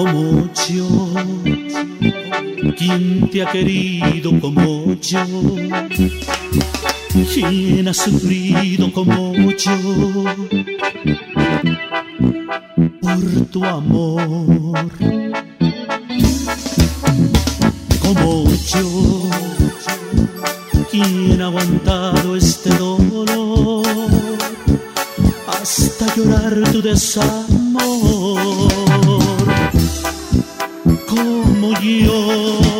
como yo. ¿Quién te ha querido como yo? ¿Quién ha sufrido como yo? Por tu amor. Como yo. ¿Quién ha aguantado este dolor? Hasta llorar tu desamor como yo.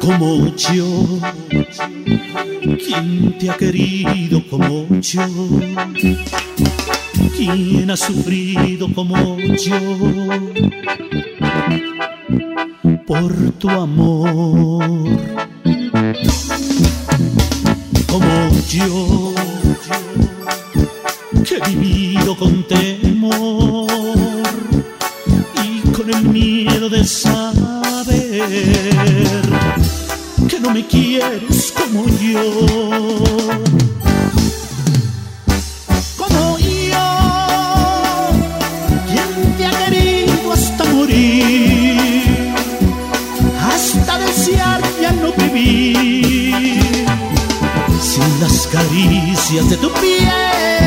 como yo ¿Quién te ha querido como yo? ¿Quién ha sufrido como yo? Por tu amor. Como yo, que he vivido con temor y con el miedo de saber que no me quieres como yo. Como yo, quien te ha querido hasta morir, hasta desear ya no vivir, sin las caricias de tu piel.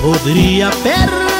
Podría perder